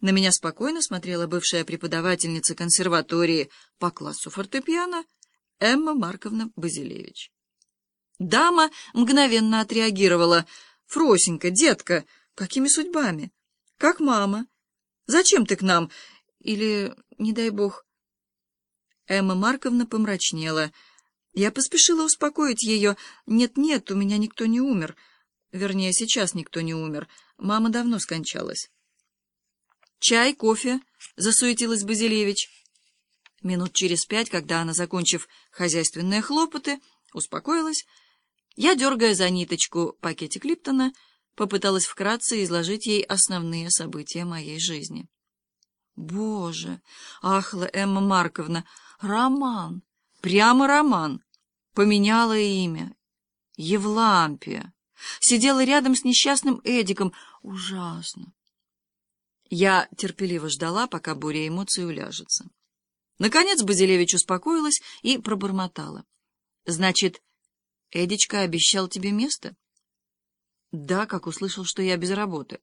На меня спокойно смотрела бывшая преподавательница консерватории по классу фортепиано Эмма Марковна Базилевич. Дама мгновенно отреагировала. «Фросенька, детка, какими судьбами? Как мама? Зачем ты к нам? Или, не дай бог...» Эмма Марковна помрачнела. Я поспешила успокоить ее. «Нет-нет, у меня никто не умер. Вернее, сейчас никто не умер. Мама давно скончалась». «Чай, кофе?» — засуетилась Базилевич. Минут через пять, когда она, закончив хозяйственные хлопоты, успокоилась, я, дергая за ниточку пакетик Липтона, попыталась вкратце изложить ей основные события моей жизни. «Боже!» — ахла Эмма Марковна. «Роман! Прямо роман! Поменяла имя. Евлампия. Сидела рядом с несчастным Эдиком. Ужасно!» Я терпеливо ждала, пока буря эмоций уляжется. Наконец Базилевич успокоилась и пробормотала. — Значит, Эдичка обещал тебе место? — Да, как услышал, что я без работы.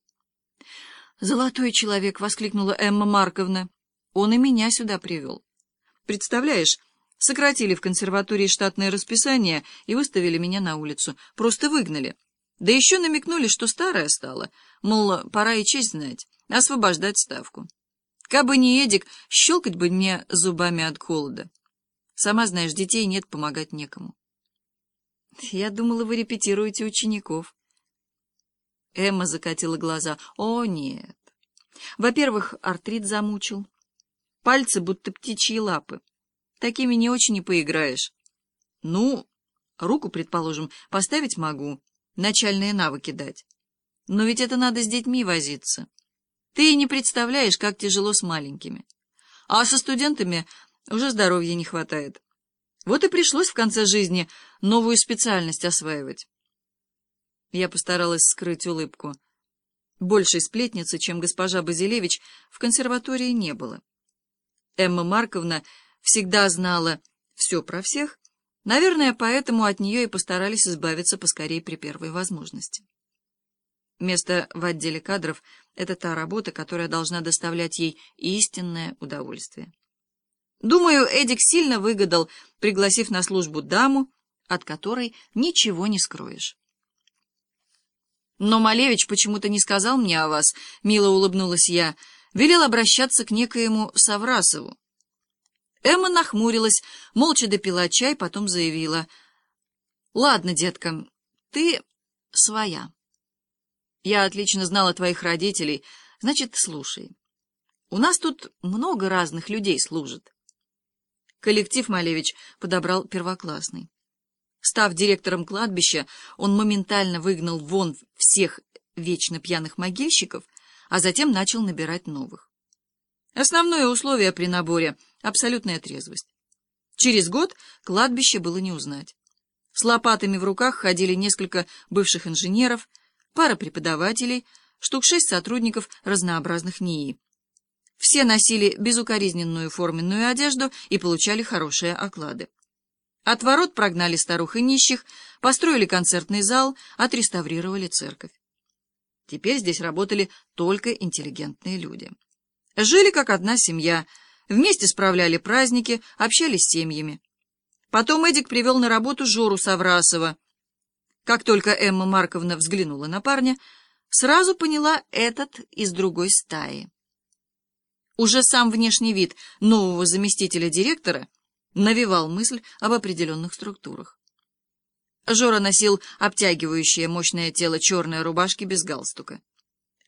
— Золотой человек! — воскликнула Эмма Марковна. — Он и меня сюда привел. Представляешь, сократили в консерватории штатное расписание и выставили меня на улицу. Просто выгнали. Да еще намекнули, что старая стала. Мол, пора и честь знать освобождать ставку. Кабы не Эдик, щелкать бы мне зубами от холода. Сама знаешь, детей нет, помогать некому. Я думала, вы репетируете учеников. Эмма закатила глаза. О, нет. Во-первых, артрит замучил. Пальцы будто птичьи лапы. Такими не очень и поиграешь. Ну, руку, предположим, поставить могу, начальные навыки дать. Но ведь это надо с детьми возиться. Ты не представляешь, как тяжело с маленькими. А со студентами уже здоровья не хватает. Вот и пришлось в конце жизни новую специальность осваивать. Я постаралась скрыть улыбку. Большей сплетницы, чем госпожа Базилевич, в консерватории не было. Эмма Марковна всегда знала все про всех, наверное, поэтому от нее и постарались избавиться поскорей при первой возможности. Место в отделе кадров — это та работа, которая должна доставлять ей истинное удовольствие. Думаю, Эдик сильно выгадал, пригласив на службу даму, от которой ничего не скроешь. Но Малевич почему-то не сказал мне о вас, — мило улыбнулась я, — велел обращаться к некоему Саврасову. Эмма нахмурилась, молча допила чай, потом заявила. — Ладно, детка, ты своя. Я отлично знала твоих родителей, значит, слушай. У нас тут много разных людей служит. Коллектив Малевич подобрал первоклассный. Став директором кладбища, он моментально выгнал вон всех вечно пьяных могильщиков, а затем начал набирать новых. Основное условие при наборе — абсолютная трезвость. Через год кладбище было не узнать. С лопатами в руках ходили несколько бывших инженеров — пара преподавателей, штук шесть сотрудников разнообразных НИИ. Все носили безукоризненную форменную одежду и получали хорошие оклады. От ворот прогнали старух и нищих, построили концертный зал, отреставрировали церковь. Теперь здесь работали только интеллигентные люди. Жили как одна семья, вместе справляли праздники, общались с семьями. Потом Эдик привел на работу Жору Саврасова, как только Эмма Марковна взглянула на парня, сразу поняла этот из другой стаи. Уже сам внешний вид нового заместителя директора навевал мысль об определенных структурах. Жора носил обтягивающее мощное тело черной рубашки без галстука.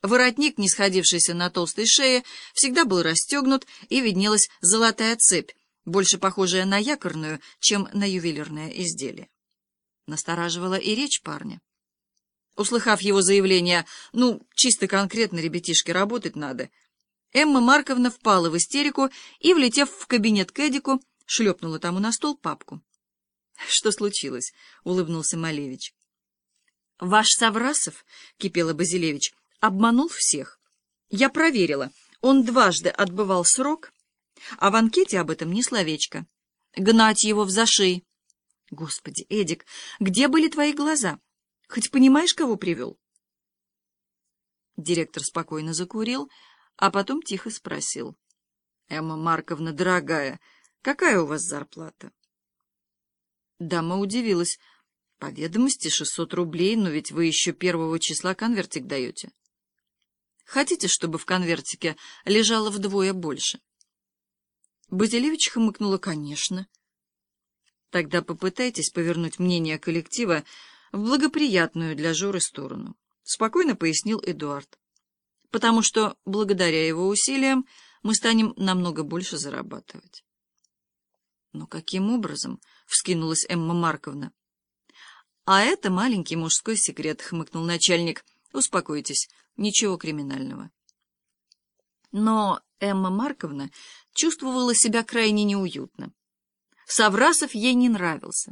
Воротник, не сходившийся на толстой шее, всегда был расстегнут, и виднелась золотая цепь, больше похожая на якорную, чем на ювелирное изделие. Настораживала и речь парня. Услыхав его заявление, ну, чисто конкретно, ребятишке, работать надо, Эмма Марковна впала в истерику и, влетев в кабинет к Эдику, шлепнула тому на стол папку. — Что случилось? — улыбнулся Малевич. — Ваш Саврасов, — кипела Базилевич, — обманул всех. Я проверила. Он дважды отбывал срок, а в анкете об этом ни словечко. Гнать его в зашей. Господи, Эдик, где были твои глаза? Хоть понимаешь, кого привел? Директор спокойно закурил, а потом тихо спросил. — Эмма Марковна, дорогая, какая у вас зарплата? Дама удивилась. — По ведомости шестьсот рублей, но ведь вы еще первого числа конвертик даете. Хотите, чтобы в конвертике лежало вдвое больше? Базилевич хмыкнула, конечно. Тогда попытайтесь повернуть мнение коллектива в благоприятную для Жоры сторону, — спокойно пояснил Эдуард. Потому что благодаря его усилиям мы станем намного больше зарабатывать. Но каким образом? — вскинулась Эмма Марковна. А это маленький мужской секрет, — хмыкнул начальник. Успокойтесь, ничего криминального. Но Эмма Марковна чувствовала себя крайне неуютно. Саврасов ей не нравился.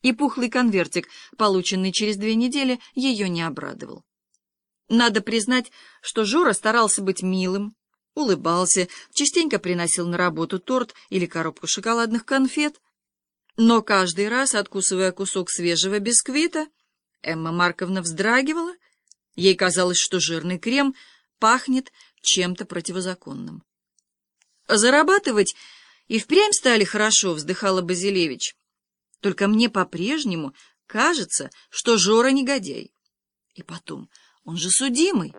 И пухлый конвертик, полученный через две недели, ее не обрадовал. Надо признать, что Жора старался быть милым, улыбался, частенько приносил на работу торт или коробку шоколадных конфет, но каждый раз, откусывая кусок свежего бисквита, Эмма Марковна вздрагивала, ей казалось, что жирный крем пахнет чем-то противозаконным. Зарабатывать и впрямь стали хорошо, вздыхала Базилевич. Только мне по-прежнему кажется, что Жора негодяй. И потом, он же судимый.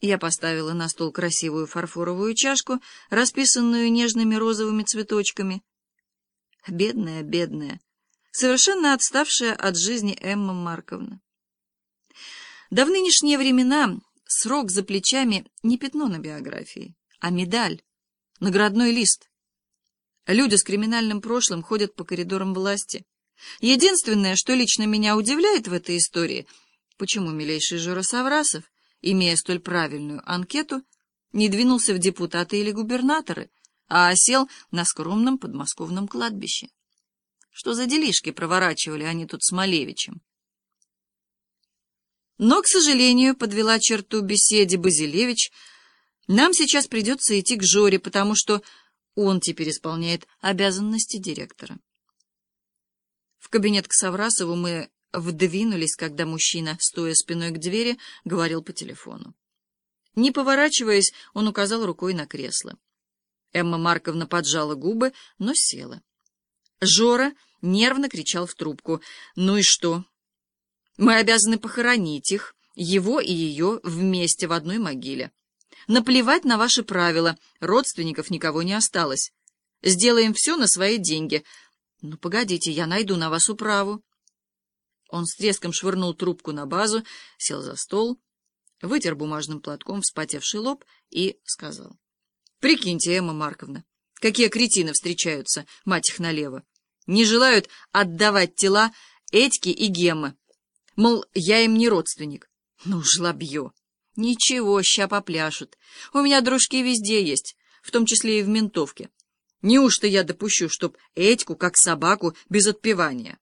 Я поставила на стол красивую фарфоровую чашку, расписанную нежными розовыми цветочками. Бедная, бедная, совершенно отставшая от жизни Эмма Марковна. Да в нынешние времена срок за плечами не пятно на биографии, а медаль, наградной лист. Люди с криминальным прошлым ходят по коридорам власти. Единственное, что лично меня удивляет в этой истории, почему милейший Жора Саврасов имея столь правильную анкету, не двинулся в депутаты или губернаторы, а осел на скромном подмосковном кладбище. Что за делишки проворачивали они тут с Малевичем? Но, к сожалению, подвела черту беседе Базилевич, нам сейчас придется идти к Жоре, потому что он теперь исполняет обязанности директора. В кабинет к Саврасову мы вдвинулись, когда мужчина, стоя спиной к двери, говорил по телефону. Не поворачиваясь, он указал рукой на кресло. Эмма Марковна поджала губы, но села. Жора нервно кричал в трубку. «Ну и что? Мы обязаны похоронить их, его и ее, вместе в одной могиле. Наплевать на ваши правила, родственников никого не осталось. Сделаем все на свои деньги. Ну, погодите, я найду на вас управу». Он с треском швырнул трубку на базу, сел за стол, вытер бумажным платком вспотевший лоб и сказал. — Прикиньте, Эмма Марковна, какие кретины встречаются, мать их налево. Не желают отдавать тела Этьки и Геммы. Мол, я им не родственник. Ну, жлобье. Ничего, ща попляшут. У меня дружки везде есть, в том числе и в ментовке. Неужто я допущу, чтоб Этьку, как собаку, без отпевания?